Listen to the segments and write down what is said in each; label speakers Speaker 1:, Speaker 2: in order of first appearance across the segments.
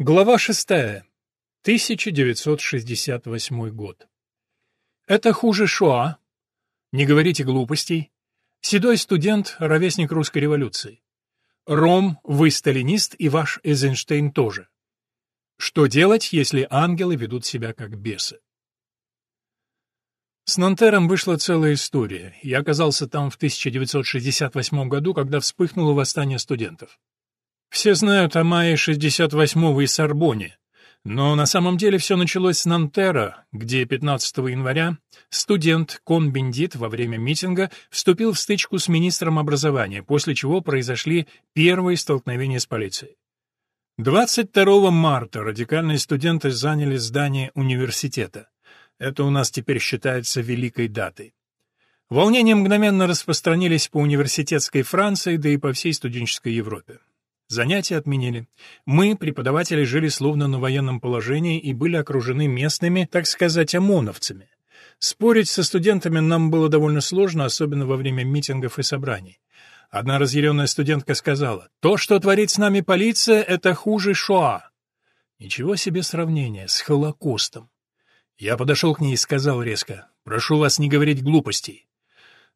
Speaker 1: Глава 6. 1968 год. Это хуже Шоа. Не говорите глупостей. Седой студент, ровесник русской революции. Ром, вы сталинист, и ваш Эйзенштейн тоже. Что делать, если ангелы ведут себя как бесы? С Нантером вышла целая история. Я оказался там в 1968 году, когда вспыхнуло восстание студентов. Все знают о мае 68-го и Сорбоне, но на самом деле все началось с Нантера, где 15 января студент Кон-Бендит во время митинга вступил в стычку с министром образования, после чего произошли первые столкновения с полицией. 22 марта радикальные студенты заняли здание университета. Это у нас теперь считается великой датой. Волнения мгновенно распространились по университетской Франции, да и по всей студенческой Европе. Занятия отменили. Мы, преподаватели, жили словно на военном положении и были окружены местными, так сказать, ОМОНовцами. Спорить со студентами нам было довольно сложно, особенно во время митингов и собраний. Одна разъяренная студентка сказала, «То, что творит с нами полиция, это хуже Шоа». Ничего себе сравнение с Холокостом. Я подошел к ней и сказал резко, «Прошу вас не говорить глупостей».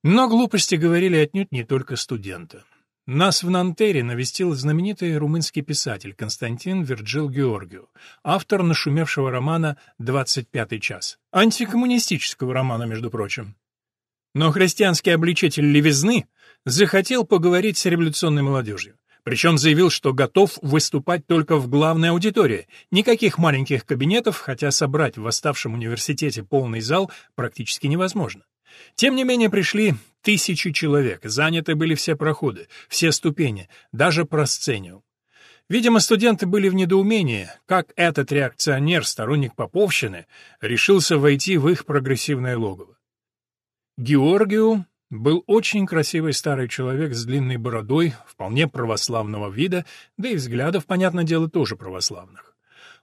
Speaker 1: Но глупости говорили отнюдь не только студенты. Нас в Нантере навестил знаменитый румынский писатель Константин Вирджил Георгиу, автор нашумевшего романа «Двадцать пятый час». Антикоммунистического романа, между прочим. Но христианский обличитель левизны захотел поговорить с революционной молодежью. Причем заявил, что готов выступать только в главной аудитории. Никаких маленьких кабинетов, хотя собрать в восставшем университете полный зал практически невозможно. Тем не менее пришли тысячи человек, заняты были все проходы, все ступени, даже просцениум. Видимо, студенты были в недоумении, как этот реакционер, сторонник Поповщины, решился войти в их прогрессивное логово. Георгию был очень красивый старый человек с длинной бородой, вполне православного вида, да и взглядов, понятное дело, тоже православных.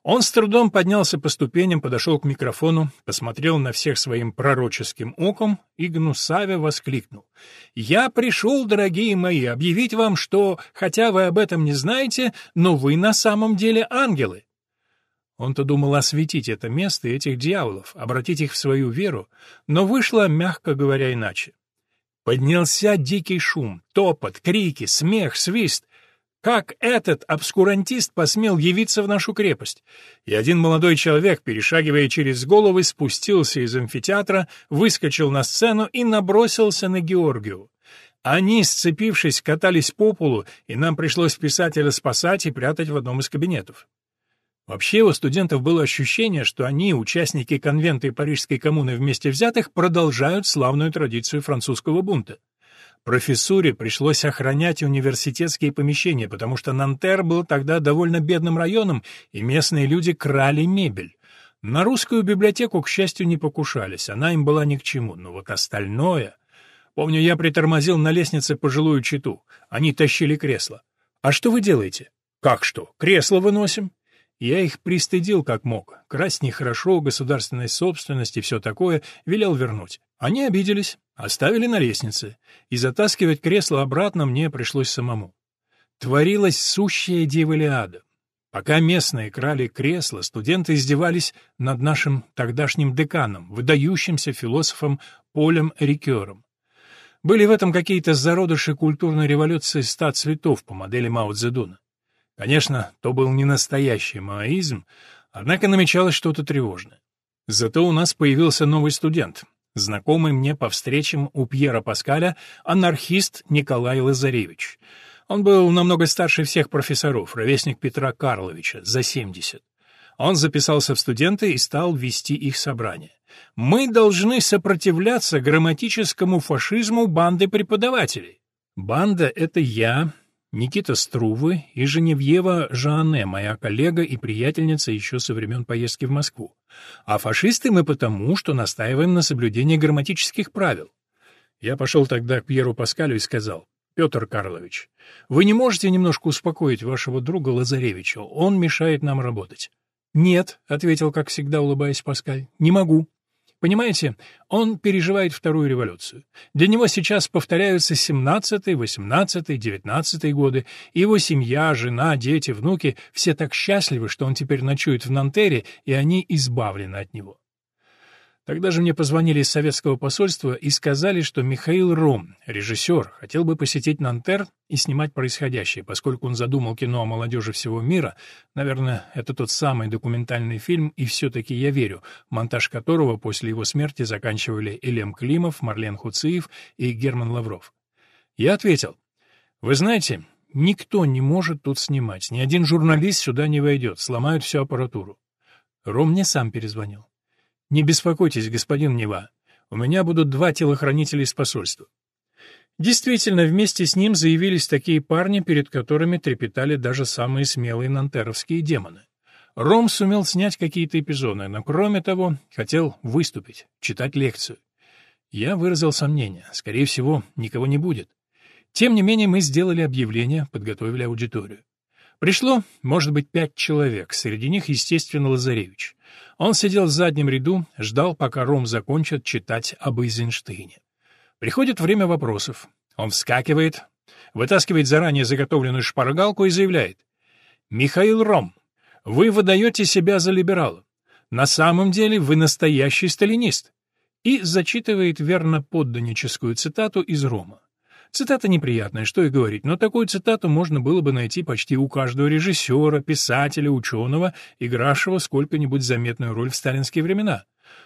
Speaker 1: Он с трудом поднялся по ступеням, подошел к микрофону, посмотрел на всех своим пророческим оком и гнусаве воскликнул. «Я пришел, дорогие мои, объявить вам, что, хотя вы об этом не знаете, но вы на самом деле ангелы». Он-то думал осветить это место и этих дьяволов, обратить их в свою веру, но вышло, мягко говоря, иначе. Поднялся дикий шум, топот, крики, смех, свист. Как этот обскурантист посмел явиться в нашу крепость? И один молодой человек, перешагивая через головы, спустился из амфитеатра, выскочил на сцену и набросился на Георгию. Они, сцепившись, катались по полу, и нам пришлось писателя спасать и прятать в одном из кабинетов. Вообще у студентов было ощущение, что они, участники конвента и Парижской коммуны вместе взятых, продолжают славную традицию французского бунта. Профессуре пришлось охранять университетские помещения, потому что Нантер был тогда довольно бедным районом, и местные люди крали мебель. На русскую библиотеку, к счастью, не покушались, она им была ни к чему, но вот остальное... Помню, я притормозил на лестнице пожилую читу. Они тащили кресло. «А что вы делаете?» «Как что? Кресло выносим?» Я их пристыдил как мог. Красть нехорошо, государственной собственности, все такое, велел вернуть. Они обиделись, оставили на лестнице, и затаскивать кресло обратно мне пришлось самому. Творилась сущая дьяволиада. Пока местные крали кресло, студенты издевались над нашим тогдашним деканом, выдающимся философом Полем Рикером. Были в этом какие-то зародыши культурной революции ста цветов по модели Мао Цзэдуна. Конечно, то был не настоящий маоизм, однако намечалось что-то тревожное. Зато у нас появился новый студент, знакомый мне по встречам у Пьера Паскаля, анархист Николай Лазаревич. Он был намного старше всех профессоров, ровесник Петра Карловича, за 70. Он записался в студенты и стал вести их собрания. Мы должны сопротивляться грамматическому фашизму банды преподавателей. Банда — это я, Никита Струвы и Женевьева Жанне, моя коллега и приятельница еще со времен поездки в Москву. А фашисты мы потому, что настаиваем на соблюдении грамматических правил. Я пошел тогда к Пьеру Паскалю и сказал, «Петр Карлович, вы не можете немножко успокоить вашего друга Лазаревича? Он мешает нам работать». «Нет», — ответил, как всегда, улыбаясь Паскаль, — «не могу. Понимаете, он переживает вторую революцию. Для него сейчас повторяются 17-й, 18-й, 19-й годы, его семья, жена, дети, внуки — все так счастливы, что он теперь ночует в Нантере, и они избавлены от него. Тогда же мне позвонили из советского посольства и сказали, что Михаил Ром, режиссер, хотел бы посетить Нантер и снимать происходящее, поскольку он задумал кино о молодежи всего мира, наверное, это тот самый документальный фильм «И все-таки я верю», монтаж которого после его смерти заканчивали Элем Климов, Марлен Хуциев и Герман Лавров. Я ответил, «Вы знаете, никто не может тут снимать, ни один журналист сюда не войдет, сломают всю аппаратуру». Ром мне сам перезвонил. «Не беспокойтесь, господин Нева. У меня будут два телохранителя из посольства». Действительно, вместе с ним заявились такие парни, перед которыми трепетали даже самые смелые нантеровские демоны. Ром сумел снять какие-то эпизоды, но, кроме того, хотел выступить, читать лекцию. Я выразил сомнение. Скорее всего, никого не будет. Тем не менее, мы сделали объявление, подготовили аудиторию. Пришло, может быть, пять человек, среди них, естественно, Лазаревич. Он сидел в заднем ряду, ждал, пока Ром закончит читать об Эйзенштейне. Приходит время вопросов. Он вскакивает, вытаскивает заранее заготовленную шпаргалку и заявляет. «Михаил Ром, вы выдаете себя за либерала. На самом деле вы настоящий сталинист». И зачитывает верно подданническую цитату из Рома. Цитата неприятная, что и говорить, но такую цитату можно было бы найти почти у каждого режиссера, писателя, ученого, игравшего сколько-нибудь заметную роль в сталинские времена.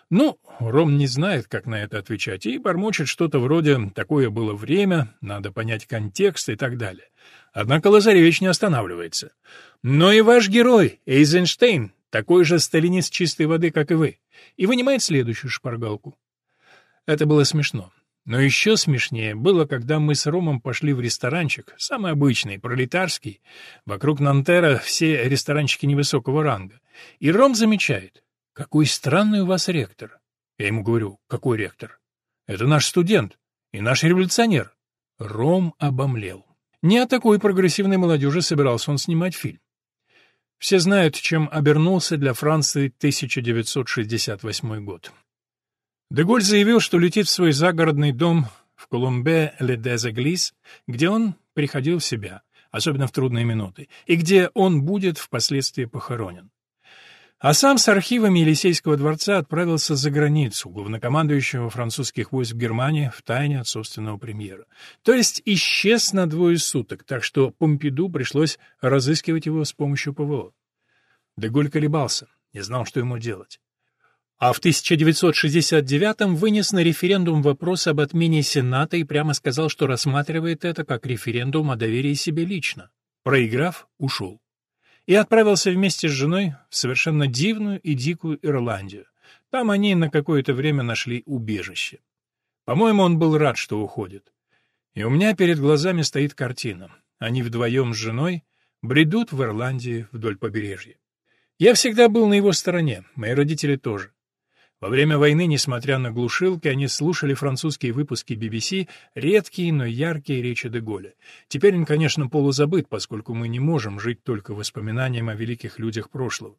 Speaker 1: Ну, Ром не знает, как на это отвечать, и бормочет что-то вроде «такое было время», «надо понять контекст» и так далее. Однако Лазаревич не останавливается. «Но и ваш герой, Эйзенштейн, такой же сталинист чистой воды, как и вы, и вынимает следующую шпаргалку». Это было смешно. Но еще смешнее было, когда мы с Ромом пошли в ресторанчик, самый обычный, пролетарский. Вокруг Нантера все ресторанчики невысокого ранга. И Ром замечает, какой странный у вас ректор. Я ему говорю, какой ректор? Это наш студент и наш революционер. Ром обомлел. Не о такой прогрессивной молодежи собирался он снимать фильм. Все знают, чем обернулся для Франции 1968 год. Деголь заявил, что летит в свой загородный дом в Колумбе-ле-Дезеглис, где он приходил в себя, особенно в трудные минуты, и где он будет впоследствии похоронен. А сам с архивами Елисейского дворца отправился за границу, главнокомандующего французских войск в Германии, в тайне от собственного премьера. То есть исчез на двое суток, так что Помпиду пришлось разыскивать его с помощью ПВО. Деголь колебался, не знал, что ему делать а в 1969-м вынес на референдум вопрос об отмене Сената и прямо сказал, что рассматривает это как референдум о доверии себе лично. Проиграв, ушел. И отправился вместе с женой в совершенно дивную и дикую Ирландию. Там они на какое-то время нашли убежище. По-моему, он был рад, что уходит. И у меня перед глазами стоит картина. Они вдвоем с женой бредут в Ирландии вдоль побережья. Я всегда был на его стороне, мои родители тоже. Во время войны, несмотря на глушилки, они слушали французские выпуски BBC, редкие, но яркие речи де Голля. Теперь он, конечно, полузабыт, поскольку мы не можем жить только воспоминанием о великих людях прошлого.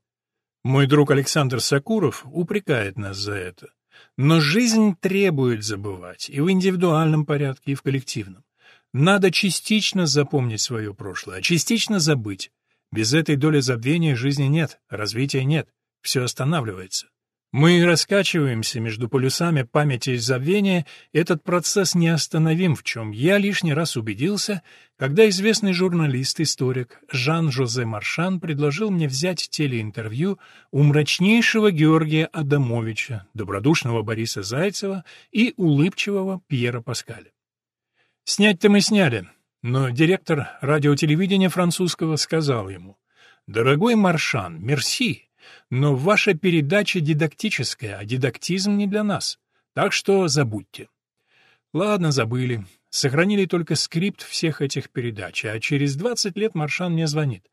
Speaker 1: Мой друг Александр Сакуров упрекает нас за это. Но жизнь требует забывать и в индивидуальном порядке, и в коллективном. Надо частично запомнить свое прошлое, а частично забыть. Без этой доли забвения жизни нет, развития нет, все останавливается. Мы раскачиваемся между полюсами памяти и забвения, этот процесс неостановим, в чем я лишний раз убедился, когда известный журналист-историк Жан-Жозе Маршан предложил мне взять телеинтервью у мрачнейшего Георгия Адамовича, добродушного Бориса Зайцева и улыбчивого Пьера Паскаля. Снять-то мы сняли, но директор радиотелевидения французского сказал ему, «Дорогой Маршан, мерси, но ваша передача дидактическая, а дидактизм не для нас. Так что забудьте. Ладно, забыли. Сохранили только скрипт всех этих передач, а через 20 лет Маршан мне звонит.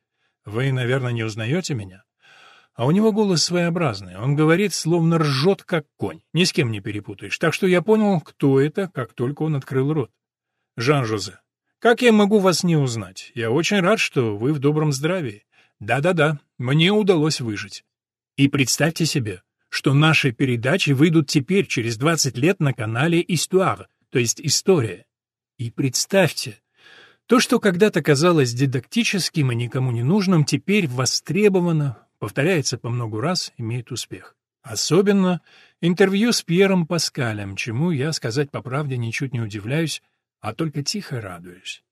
Speaker 1: Вы, наверное, не узнаете меня? А у него голос своеобразный. Он говорит, словно ржет, как конь. Ни с кем не перепутаешь. Так что я понял, кто это, как только он открыл рот. Жан-Жозе, как я могу вас не узнать? Я очень рад, что вы в добром здравии. Да-да-да, мне удалось выжить. И представьте себе, что наши передачи выйдут теперь, через 20 лет, на канале «Истуар», то есть «История». И представьте, то, что когда-то казалось дидактическим и никому не нужным, теперь востребовано, повторяется по много раз, имеет успех. Особенно интервью с Пьером Паскалем, чему я, сказать по правде, ничуть не удивляюсь, а только тихо радуюсь.